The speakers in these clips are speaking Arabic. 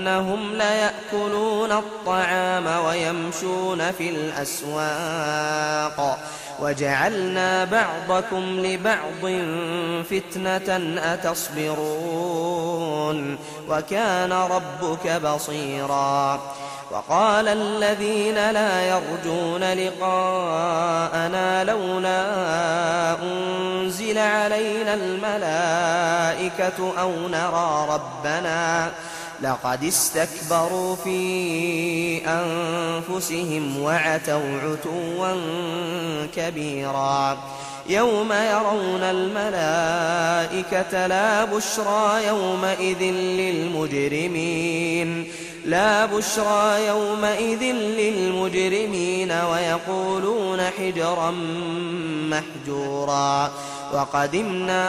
إنهم ليأكلون الطعام ويمشون في الأسواق. وجعلنا بعضكم لبعض فتنة أتصبرون. وكان ربك بصيرا. وقال الذين لا يرجون لقاءنا لولا أنزل علينا الملائكة أو نرى ربنا لقد استكبروا في أنفسهم وعتوا عتوا كبيرا يوم يرون الملائكة لا بشرى يومئذ للمجرمين لا بشرى يومئذ للمجرمين ويقولون حجرا محجورا وقدمنا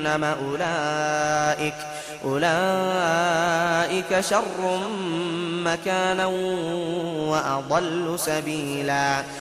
جهنم أولئك أولئك شر مكانا وأضل سبيلا.